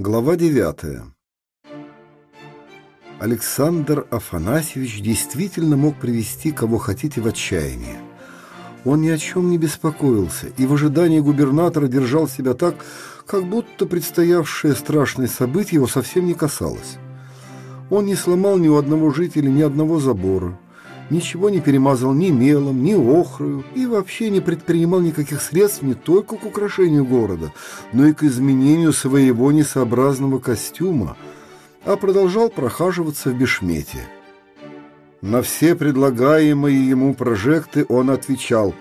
Глава 9. Александр Афанасьевич действительно мог привести кого хотите в отчаяние. Он ни о чем не беспокоился и в ожидании губернатора держал себя так, как будто предстоявшее страшное событие его совсем не касалось. Он не сломал ни у одного жителя ни одного забора, ничего не перемазал ни мелом, ни охрою и вообще не предпринимал никаких средств не только к украшению города, но и к изменению своего несообразного костюма, а продолжал прохаживаться в бешмете. На все предлагаемые ему прожекты он отвечал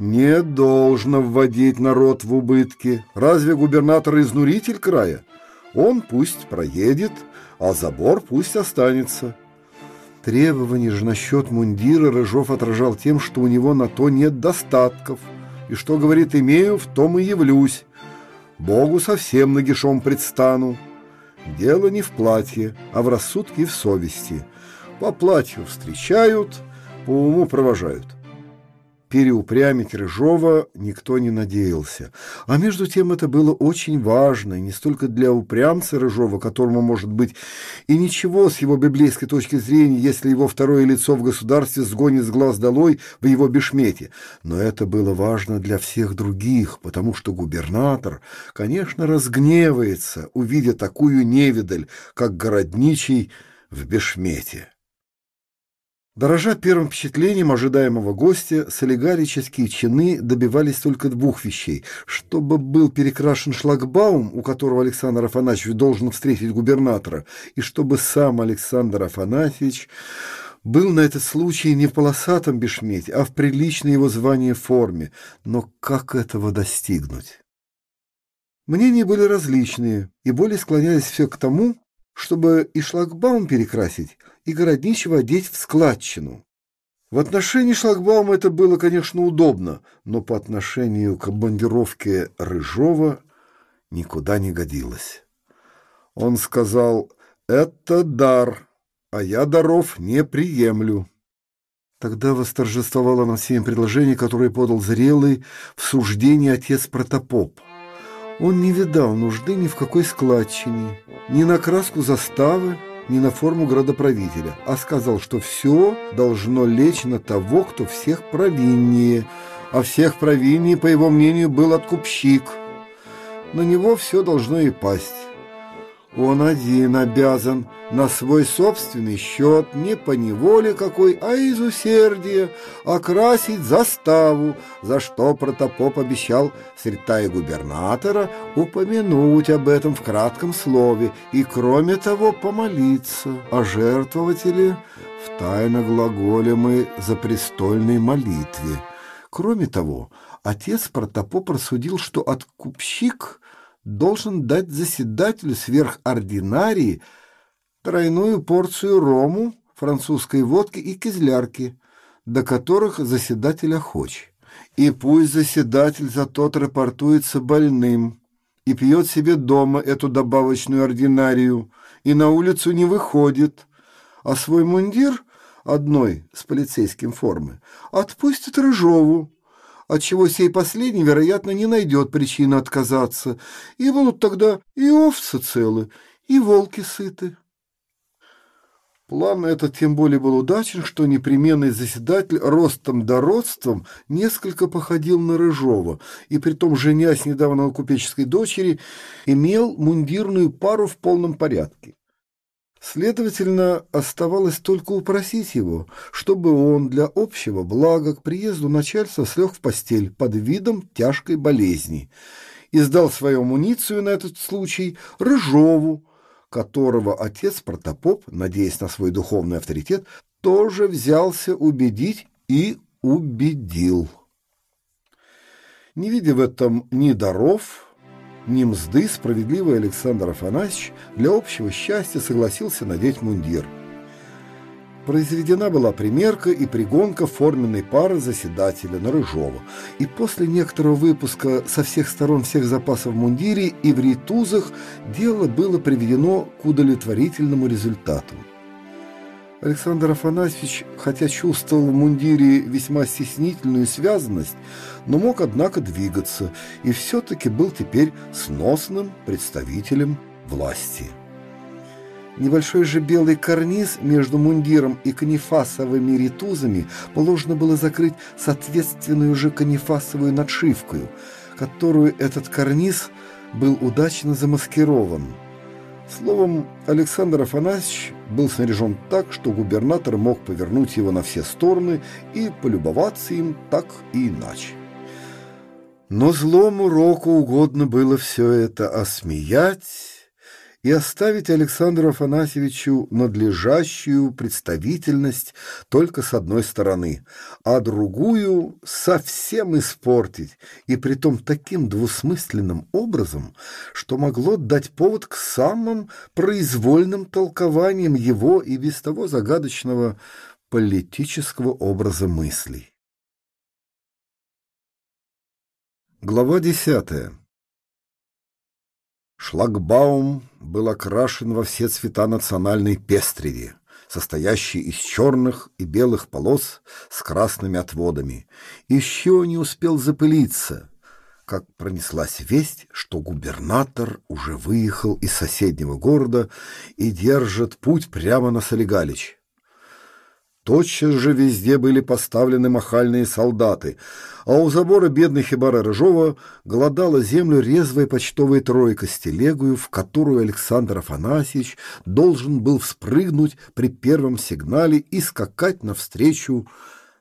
«Не должно вводить народ в убытки. Разве губернатор изнуритель края? Он пусть проедет, а забор пусть останется». Требования же насчет мундира Рыжов отражал тем, что у него на то нет достатков, и что, говорит, имею, в том и явлюсь. Богу совсем нагишом предстану. Дело не в платье, а в рассудке и в совести. По платью встречают, по уму провожают. Переупрямить Рыжова никто не надеялся. А между тем это было очень важно, не столько для упрямца Рыжова, которому, может быть, и ничего с его библейской точки зрения, если его второе лицо в государстве сгонит с глаз долой в его бешмете, но это было важно для всех других, потому что губернатор, конечно, разгневается, увидя такую невидаль, как городничий в бешмете. Дорожа первым впечатлением ожидаемого гостя, солигарические чины добивались только двух вещей. Чтобы был перекрашен шлагбаум, у которого Александр Афанасьевич должен встретить губернатора, и чтобы сам Александр Афанасьевич был на этот случай не в полосатом бешмете, а в приличной его звании форме. Но как этого достигнуть? Мнения были различные, и более склонялись все к тому, чтобы и шлагбаум перекрасить, и городничего одеть в складчину. В отношении шлагбаума это было, конечно, удобно, но по отношению к бандировке Рыжова никуда не годилось. Он сказал «Это дар, а я даров не приемлю». Тогда восторжествовало над всеми предложение, которое подал зрелый в суждении отец Протопоп. Он не видал нужды ни в какой складчине, ни на краску заставы, ни на форму градоправителя, а сказал, что все должно лечь на того, кто всех провиннее, а всех провиннее, по его мнению, был откупщик. На него все должно и пасть. Он один обязан на свой собственный счет, не по неволе какой, а из усердия, окрасить заставу, за что протопоп обещал сретая губернатора упомянуть об этом в кратком слове и, кроме того, помолиться о жертвователе в тайно глаголемой за престольной молитве. Кроме того, отец протопоп рассудил, что откупщик – должен дать заседателю сверхординарии тройную порцию рому, французской водки и кизлярки, до которых заседатель охоч. И пусть заседатель за тот рапортуется больным и пьет себе дома эту добавочную ординарию, и на улицу не выходит, а свой мундир, одной с полицейским формы, отпустит Рыжову, отчего сей последний, вероятно, не найдет причины отказаться, и будут тогда и овцы целы, и волки сыты. План этот тем более был удачен, что непременный заседатель ростом да родством несколько походил на Рыжова, и притом, женясь недавно на купеческой дочери, имел мундирную пару в полном порядке. Следовательно, оставалось только упросить его, чтобы он для общего блага к приезду начальства слег в постель под видом тяжкой болезни и сдал свою амуницию на этот случай Рыжову, которого отец Протопоп, надеясь на свой духовный авторитет, тоже взялся убедить и убедил. Не видя в этом ни даров, ни мзды справедливый Александр Афанасьевич для общего счастья согласился надеть мундир. Произведена была примерка и пригонка форменной пары заседателя на Рыжова. И после некоторого выпуска со всех сторон всех запасов в и в ритузах дело было приведено к удовлетворительному результату. Александр Афанасьевич, хотя чувствовал в мундире весьма стеснительную связанность, но мог, однако, двигаться и все-таки был теперь сносным представителем власти. Небольшой же белый карниз между мундиром и канифасовыми ритузами положено было закрыть соответственную же канифасовую надшивкою, которую этот карниз был удачно замаскирован. Словом, Александр Афанасьевич был снаряжен так, что губернатор мог повернуть его на все стороны и полюбоваться им так и иначе. Но злому року угодно было все это осмеять и оставить Александру Афанасьевичу надлежащую представительность только с одной стороны, а другую совсем испортить, и притом таким двусмысленным образом, что могло дать повод к самым произвольным толкованиям его и без того загадочного политического образа мыслей. Глава десятая Шлагбаум был окрашен во все цвета национальной пестреди, состоящей из черных и белых полос с красными отводами. Еще не успел запылиться, как пронеслась весть, что губернатор уже выехал из соседнего города и держит путь прямо на Солигалич. Тотчас же везде были поставлены махальные солдаты, а у забора бедной хибары Рыжова голодала землю резвая почтовая тройка с телегою, в которую Александр Афанасьевич должен был вспрыгнуть при первом сигнале и скакать навстречу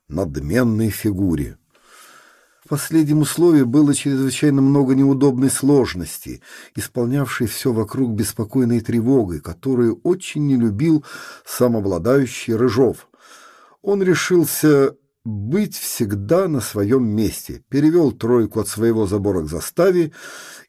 надменной фигуре. В последнем условии было чрезвычайно много неудобной сложности, исполнявшей все вокруг беспокойной тревогой, которую очень не любил самообладающий Рыжов — он решился быть всегда на своем месте, перевел тройку от своего забора к заставе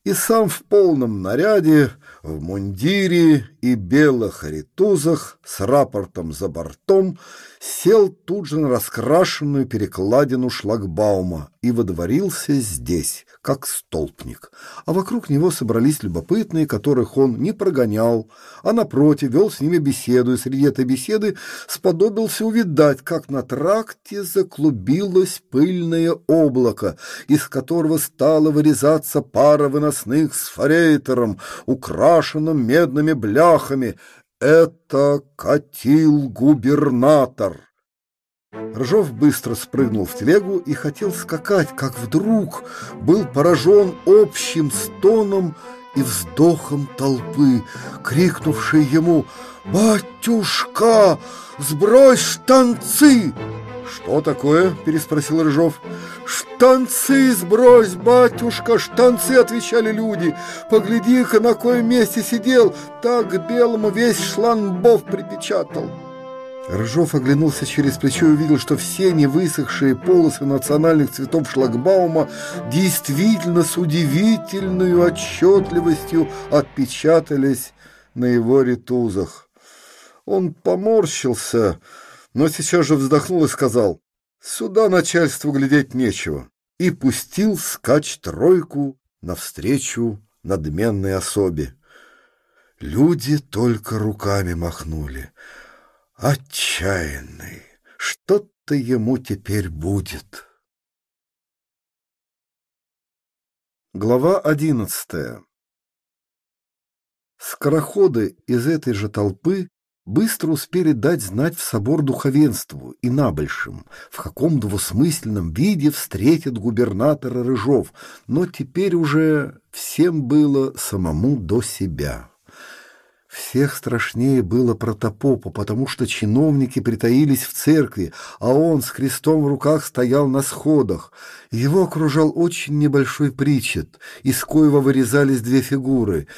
и сам в полном наряде, в мундире и белых ритузах с рапортом за бортом сел тут же на раскрашенную перекладину шлагбаума и водворился здесь, как столпник. А вокруг него собрались любопытные, которых он не прогонял, а напротив вел с ними беседу, и среди этой беседы сподобился увидать, как на тракте заклубилось пыльное облако, из которого стала вырезаться пара выносных с форейтером, украшенным медными бляхами, это катил губернатор. Ржов быстро спрыгнул в телегу и хотел скакать, как вдруг был поражен общим стоном и вздохом толпы, крикнувшей ему «Батюшка, сбрось штанцы!» «Что такое?» — переспросил Рыжов. «Штанцы сбрось, батюшка, штанцы!» — отвечали люди. «Погляди-ка, на коем месте сидел, так к белому весь шланбов припечатал». Рыжов оглянулся через плечо и увидел, что все невысохшие полосы национальных цветов шлагбаума действительно с удивительной отчетливостью отпечатались на его ритузах. Он поморщился, но сейчас же вздохнул и сказал, «Сюда начальству глядеть нечего», и пустил скач тройку навстречу надменной особе. Люди только руками махнули. Отчаянный, что-то ему теперь будет. Глава одиннадцатая Скороходы из этой же толпы быстро успели дать знать в собор духовенству и набольшим, в каком двусмысленном виде встретит губернатора Рыжов, но теперь уже всем было самому до себя. Всех страшнее было протопопу, потому что чиновники притаились в церкви, а он с крестом в руках стоял на сходах. Его окружал очень небольшой причет, из коего вырезались две фигуры —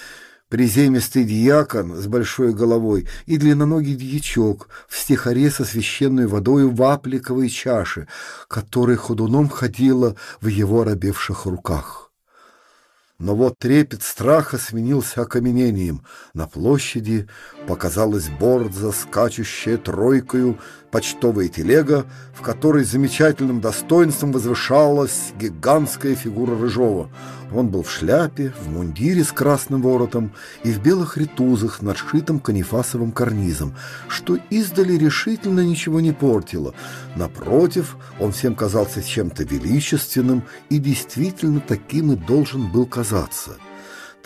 приземистый дьякон с большой головой и длинноногий дьячок в стихаре со священной водой в апликовой чаше, которая ходуном ходила в его робевших руках. Но вот трепет страха сменился окаменением. На площади показалась борза, скачущая тройкою, почтовая телега, в которой замечательным достоинством возвышалась гигантская фигура Рыжова. Он был в шляпе, в мундире с красным воротом и в белых ритузах, надшитым канифасовым карнизом, что издали решительно ничего не портило. Напротив, он всем казался чем-то величественным и действительно таким и должен был казаться.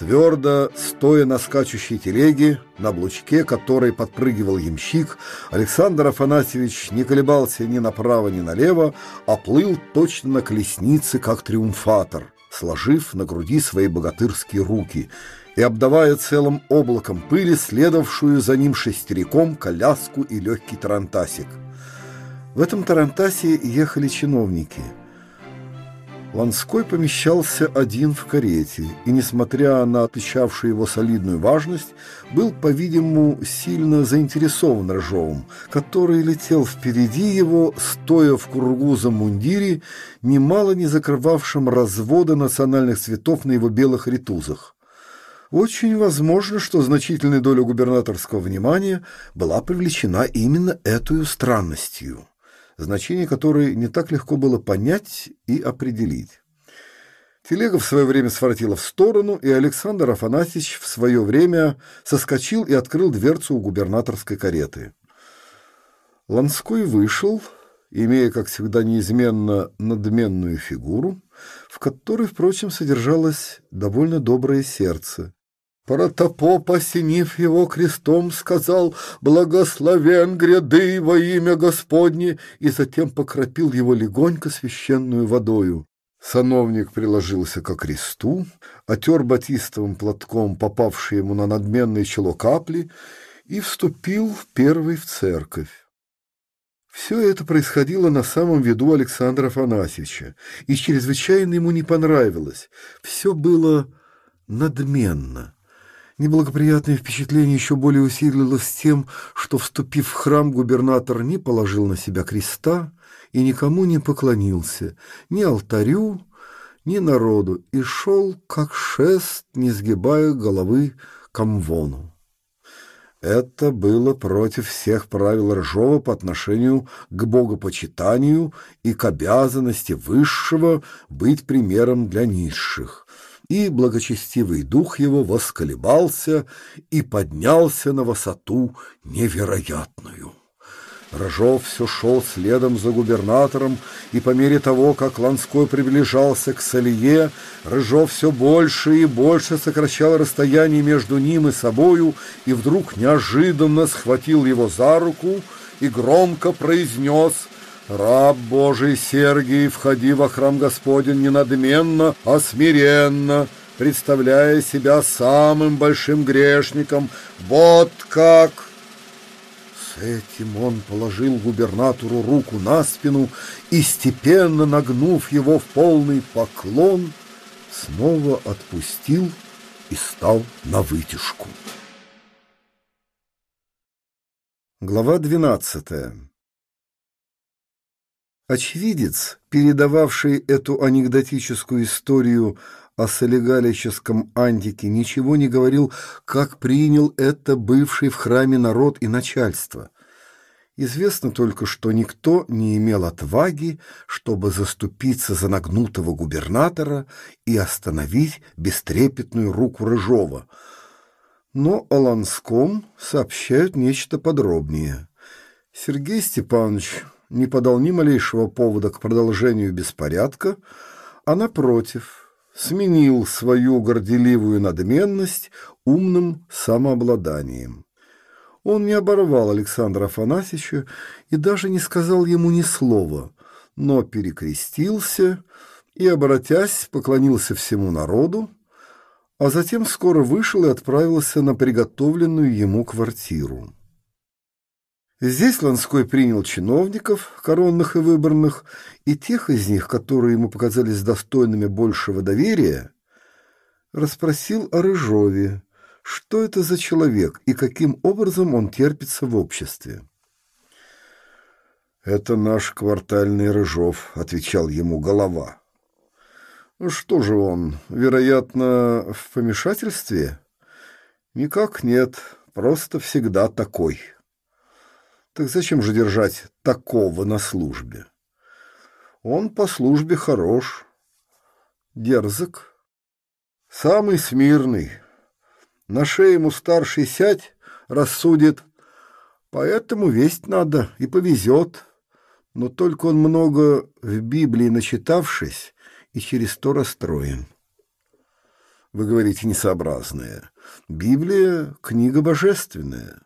Твердо, стоя на скачущей телеге, на облучке которой подпрыгивал ямщик, Александр Афанасьевич не колебался ни направо, ни налево, а плыл точно на колеснице, как триумфатор, сложив на груди свои богатырские руки и обдавая целым облаком пыли, следовавшую за ним шестериком, коляску и легкий тарантасик. В этом тарантасе ехали чиновники — Ланской помещался один в карете, и, несмотря на отличавшую его солидную важность, был, по-видимому, сильно заинтересован Рыжовым, который летел впереди его, стоя в кругузом мундире, немало не закрывавшем развода национальных цветов на его белых ритузах. Очень возможно, что значительная доля губернаторского внимания была привлечена именно этой странностью значение которой не так легко было понять и определить. Телега в свое время своротила в сторону, и Александр Афанасьевич в свое время соскочил и открыл дверцу у губернаторской кареты. Ланской вышел, имея, как всегда, неизменно надменную фигуру, в которой, впрочем, содержалось довольно доброе сердце, Протопоп, осенив его крестом, сказал «Благословен гряды во имя Господне!» и затем покропил его легонько священную водою. Сановник приложился ко кресту, отер батистовым платком попавшие ему на надменное чело капли и вступил первый в церковь. Все это происходило на самом виду Александра Афанасьевича, и чрезвычайно ему не понравилось. Все было надменно. Неблагоприятное впечатление еще более усилилось тем, что, вступив в храм, губернатор не положил на себя креста и никому не поклонился, ни алтарю, ни народу, и шел, как шест, не сгибая головы к амвону. Это было против всех правил Ржова по отношению к богопочитанию и к обязанности высшего быть примером для низших — и благочестивый дух его восколебался и поднялся на высоту невероятную. Рожов все шел следом за губернатором, и по мере того, как Ланской приближался к Салье, Рыжов все больше и больше сокращал расстояние между ним и собою, и вдруг неожиданно схватил его за руку и громко произнес — Раб Божий Сергий, входи во храм Господень не надменно, а смиренно, представляя себя самым большим грешником. Вот как! С этим он положил губернатору руку на спину и, степенно нагнув его в полный поклон, снова отпустил и стал на вытяжку. Глава двенадцатая Очевидец, передававший эту анекдотическую историю о солигалическом антике, ничего не говорил, как принял это бывший в храме народ и начальство. Известно только, что никто не имел отваги, чтобы заступиться за нагнутого губернатора и остановить бестрепетную руку Рыжова. Но о Ланском сообщают нечто подробнее. Сергей Степанович не подал ни малейшего повода к продолжению беспорядка, а, напротив, сменил свою горделивую надменность умным самообладанием. Он не оборвал Александра Афанасьевича и даже не сказал ему ни слова, но перекрестился и, обратясь, поклонился всему народу, а затем скоро вышел и отправился на приготовленную ему квартиру. Здесь Ланской принял чиновников, коронных и выборных, и тех из них, которые ему показались достойными большего доверия, расспросил о Рыжове, что это за человек и каким образом он терпится в обществе. «Это наш квартальный Рыжов», — отвечал ему голова. «Что же он, вероятно, в помешательстве?» «Никак нет, просто всегда такой». Так зачем же держать такого на службе? Он по службе хорош, дерзок, самый смирный. На шее ему старший сядь, рассудит. Поэтому весть надо и повезет. Но только он много в Библии начитавшись и через то расстроен. Вы говорите несообразное. Библия — книга божественная.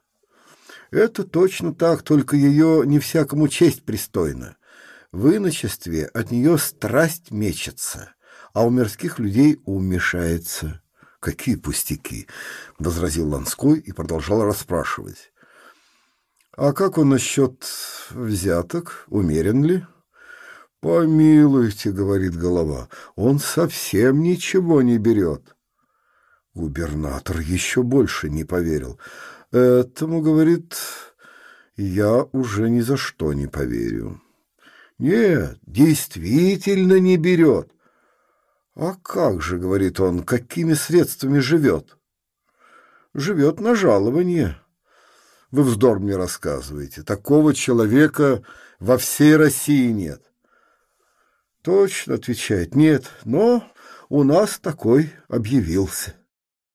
Это точно так, только ее не всякому честь пристойно. В иночестве от нее страсть мечется, а у мирских людей ум мешается. «Какие пустяки!» — возразил Ланской и продолжал расспрашивать. «А как он насчет взяток? Умерен ли?» «Помилуйте», — говорит голова, — «он совсем ничего не берет». Губернатор еще больше не поверил. Этому, говорит, я уже ни за что не поверю. Нет, действительно не берет. А как же, говорит он, какими средствами живет? Живет на жалование. Вы вздор мне рассказываете. Такого человека во всей России нет. Точно, отвечает, нет, но у нас такой объявился.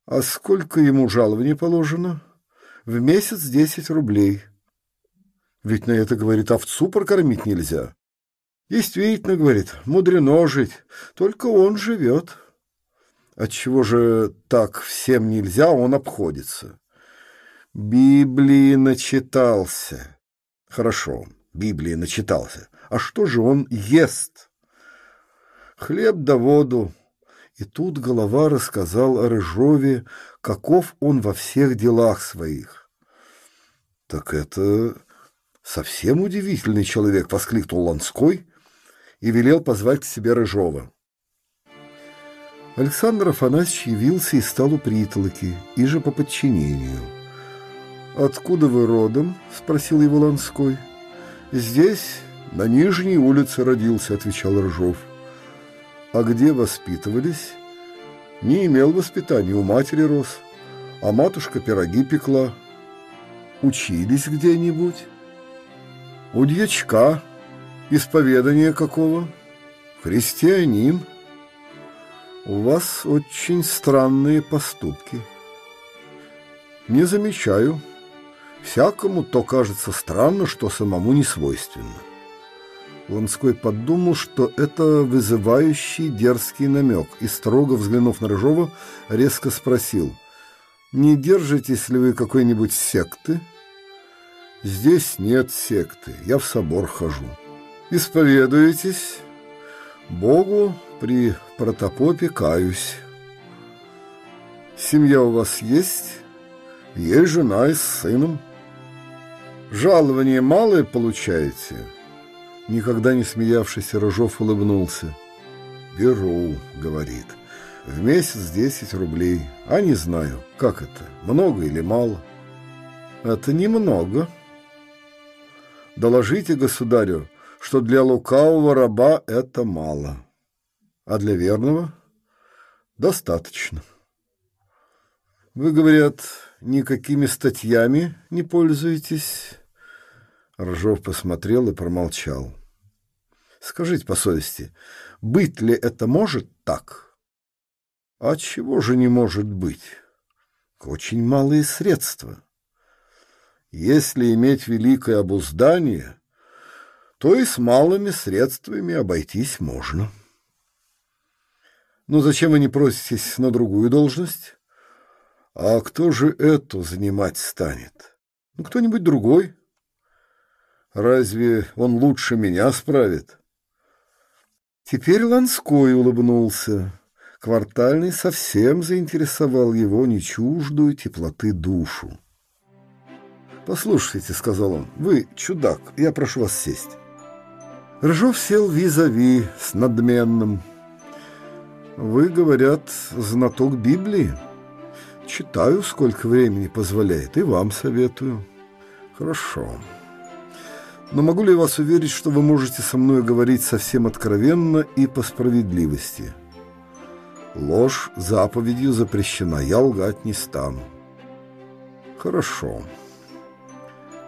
А сколько ему жалования положено? В месяц десять рублей. Ведь на это, говорит, овцу прокормить нельзя. Действительно, говорит, мудрено жить, только он живет. Отчего же так всем нельзя, он обходится. Библии начитался. Хорошо, Библии начитался. А что же он ест? хлеб да воду. И тут голова рассказал о Рыжове, каков он во всех делах своих. «Так это совсем удивительный человек!» — воскликнул Ланской и велел позвать к себе Рыжова. Александр Афанасьевич явился и стал у притолоки, и же по подчинению. «Откуда вы родом?» — спросил его Ланской. «Здесь, на Нижней улице родился», — отвечал Рыжов. А где воспитывались? Не имел воспитания, у матери рос, а матушка пироги пекла. Учились где-нибудь? У дьячка. Исповедание какого? Христианин. У вас очень странные поступки. Не замечаю. Всякому то кажется странно, что самому не свойственно. Ланской подумал, что это вызывающий дерзкий намек, и, строго взглянув на Рыжова, резко спросил, «Не держитесь ли вы какой-нибудь секты?» «Здесь нет секты, я в собор хожу». «Исповедуетесь?» «Богу при протопопе каюсь». «Семья у вас есть?» «Есть жена и с сыном». «Жалование малое получаете?» Никогда не смеявшийся Рыжов улыбнулся. «Беру», — говорит, — «в месяц десять рублей. А не знаю, как это, много или мало?» «Это немного». «Доложите государю, что для лукавого раба это мало, а для верного достаточно». «Вы, говорят, никакими статьями не пользуетесь?» Ржов посмотрел и промолчал. Скажите по совести, быть ли это может так? А чего же не может быть? Очень малые средства. Если иметь великое обуздание, то и с малыми средствами обойтись можно. Но зачем вы не проситесь на другую должность? А кто же эту занимать станет? Ну, кто-нибудь другой. Разве он лучше меня справит? Теперь Ланской улыбнулся. Квартальный совсем заинтересовал его нечуждую теплоты душу. «Послушайте», — сказал он, — «вы чудак, я прошу вас сесть». Рыжов сел визави с надменным. «Вы, говорят, знаток Библии?» «Читаю, сколько времени позволяет, и вам советую». «Хорошо». Но могу ли вас уверить, что вы можете со мной говорить совсем откровенно и по справедливости? Ложь заповедью запрещена, я лгать не стану. Хорошо.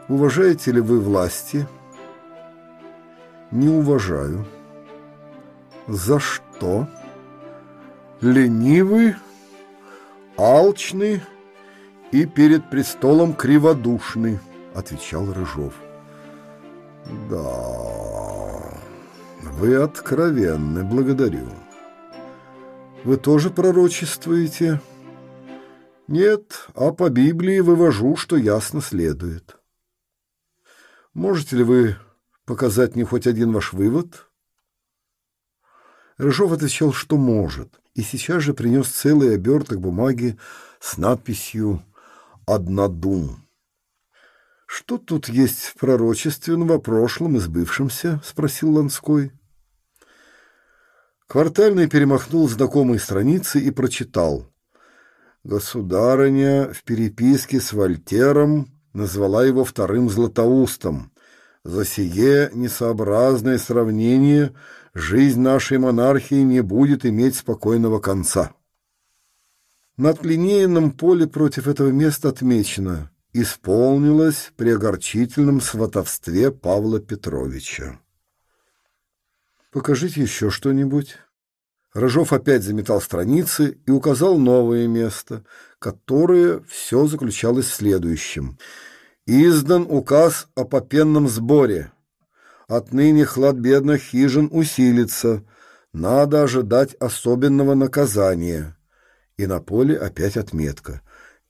Уважаете ли вы власти? Не уважаю. За что? Ленивый, алчный и перед престолом криводушный, отвечал Рыжов. Да, вы откровенны, благодарю. Вы тоже пророчествуете? Нет, а по Библии вывожу, что ясно следует. Можете ли вы показать мне хоть один ваш вывод? Рыжов отвечал, что может, и сейчас же принес целый оберток бумаги с надписью «Однодум». «Что тут есть пророчественного о прошлом и сбывшемся?» — спросил Ланской. Квартальный перемахнул знакомые страницы и прочитал. Государыня в переписке с Вольтером назвала его вторым Златоустом. За сие несообразное сравнение жизнь нашей монархии не будет иметь спокойного конца. На клинейном поле против этого места отмечено «Исполнилось при огорчительном сватовстве Павла Петровича». Покажите еще что-нибудь. Рыжов опять заметал страницы и указал новое место, которое все заключалось в следующем. Издан указ о попенном сборе. Отныне хлад бедных хижин усилится. Надо ожидать особенного наказания. И на поле опять отметка.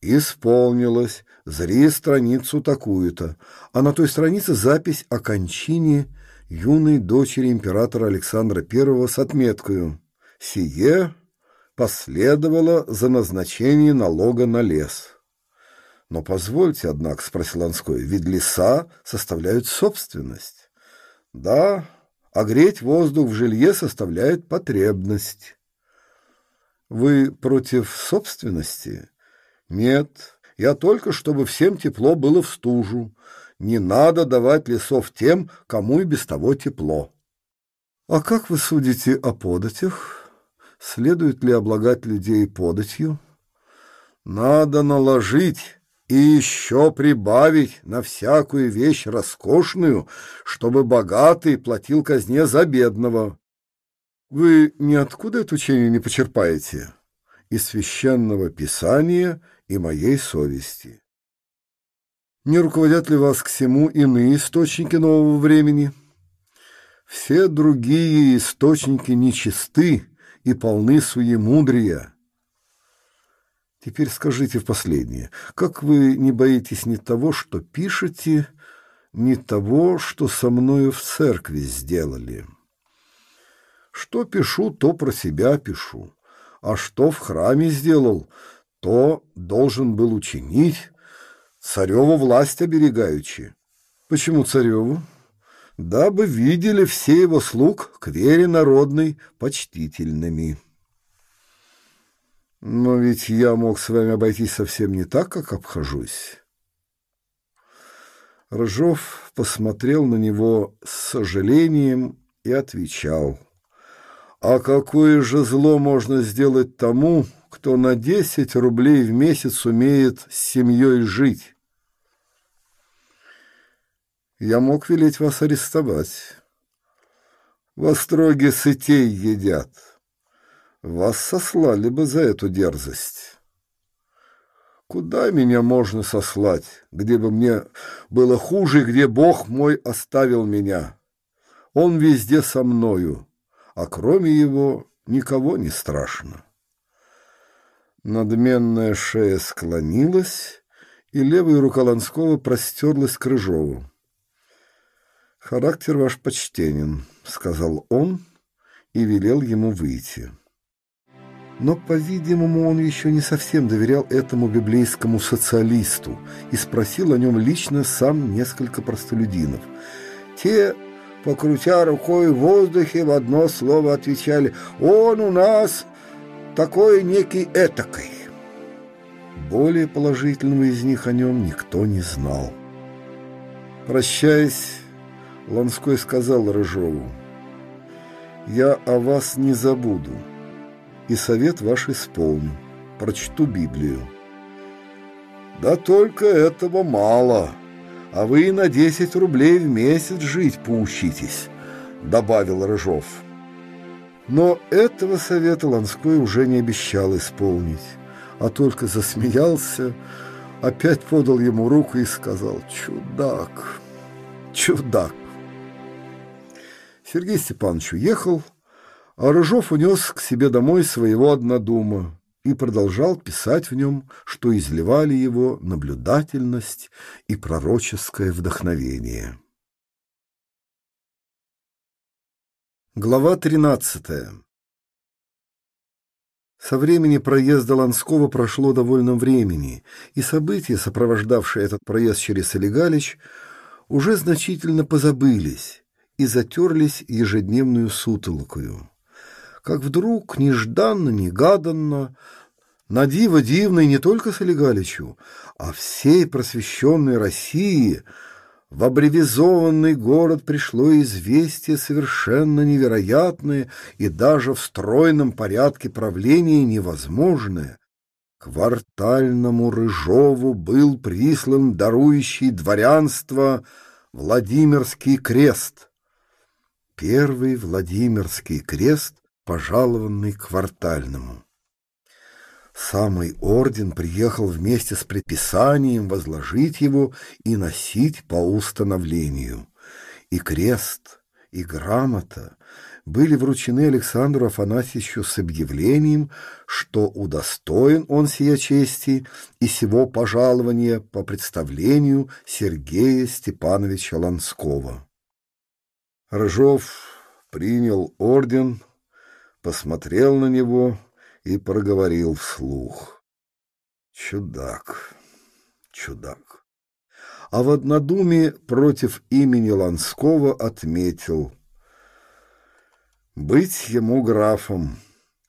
Исполнилось. Зри страницу такую-то. А на той странице запись о кончине юной дочери императора Александра I с отметкой Сие последовало за назначение налога на лес. Но позвольте, однако, спросил Ланской, ведь леса составляют собственность. Да, а греть воздух в жилье составляет потребность. Вы против собственности? Нет, я только, чтобы всем тепло было в стужу. Не надо давать лесов тем, кому и без того тепло. А как вы судите о податях? Следует ли облагать людей податью? Надо наложить и еще прибавить на всякую вещь роскошную, чтобы богатый платил казне за бедного. Вы ниоткуда это учение не почерпаете? Из священного писания и моей совести. Не руководят ли вас к всему иные источники нового времени? Все другие источники нечисты, и полны суемудрия. Теперь скажите в последнее, как вы не боитесь ни того, что пишете, ни того, что со мною в церкви сделали? Что пишу, то про себя пишу, а что в храме сделал, то должен был учинить, цареву власть оберегаючи. Почему цареву? дабы видели все его слуг к вере народной почтительными. Но ведь я мог с вами обойтись совсем не так, как обхожусь. Рыжов посмотрел на него с сожалением и отвечал. А какое же зло можно сделать тому, кто на десять рублей в месяц умеет с семьей жить? я мог велеть вас арестовать. В Остроге сытей едят. Вас сослали бы за эту дерзость. Куда меня можно сослать, где бы мне было хуже, где Бог мой оставил меня? Он везде со мною, а кроме его никого не страшно. Надменная шея склонилась, и левая рука Ланского простерлась к Рыжову. «Характер ваш почтенен», — сказал он и велел ему выйти. Но, по-видимому, он еще не совсем доверял этому библейскому социалисту и спросил о нем лично сам несколько простолюдинов. Те, покрутя рукой в воздухе, в одно слово отвечали «Он у нас такой некий этакой». Более положительного из них о нем никто не знал. Прощаясь, Ланской сказал Рыжову, «Я о вас не забуду, и совет ваш исполню, прочту Библию». «Да только этого мало, а вы на десять рублей в месяц жить поучитесь», — добавил Рыжов. Но этого совета Ланской уже не обещал исполнить, а только засмеялся, опять подал ему руку и сказал «Чудак, чудак». Сергей Степанович уехал, А Рыжов унес к себе домой своего однодума и продолжал писать в нем, что изливали его наблюдательность и пророческое вдохновение. Глава 13 Со времени проезда Ланского прошло довольно времени, и события, сопровождавшие этот проезд через Олегалич, уже значительно позабылись и затерлись ежедневную сутолокою. Как вдруг, нежданно-негаданно, на диво дивной не только Солигаличу, а всей просвещенной России — в аббревизованный город пришло известие совершенно невероятное и даже в стройном порядке правления невозможное. Квартальному Рыжову был прислан дарующий дворянство Владимирский крест. Первый Владимирский крест, пожалованный квартальному. Самый орден приехал вместе с предписанием возложить его и носить по установлению. И крест, и грамота были вручены Александру Афанасьевичу с объявлением, что удостоен он сия чести и сего пожалования по представлению Сергея Степановича Ланского. Рыжов принял орден, посмотрел на него — и проговорил вслух. Чудак, чудак. А в однодуме против имени Ланского отметил быть ему графом,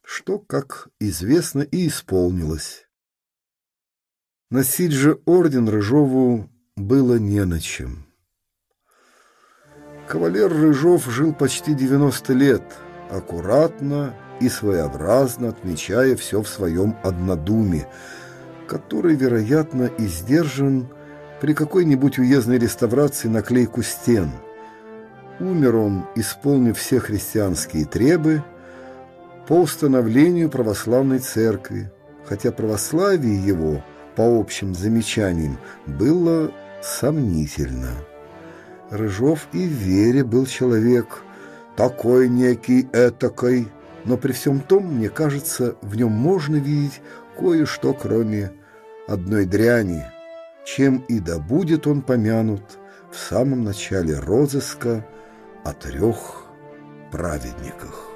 что, как известно, и исполнилось. Носить же орден Рыжову было не на чем. Кавалер Рыжов жил почти 90 лет, аккуратно и своеобразно отмечая все в своем однодуме, который, вероятно, и сдержан при какой-нибудь уездной реставрации наклейку стен. Умер он, исполнив все христианские требы, по установлению православной церкви, хотя православие его, по общим замечаниям, было сомнительно. Рыжов и в вере был человек такой некий этакой, но при всем том, мне кажется, в нем можно видеть кое-что, кроме одной дряни, чем и да будет он помянут в самом начале розыска о трех праведниках.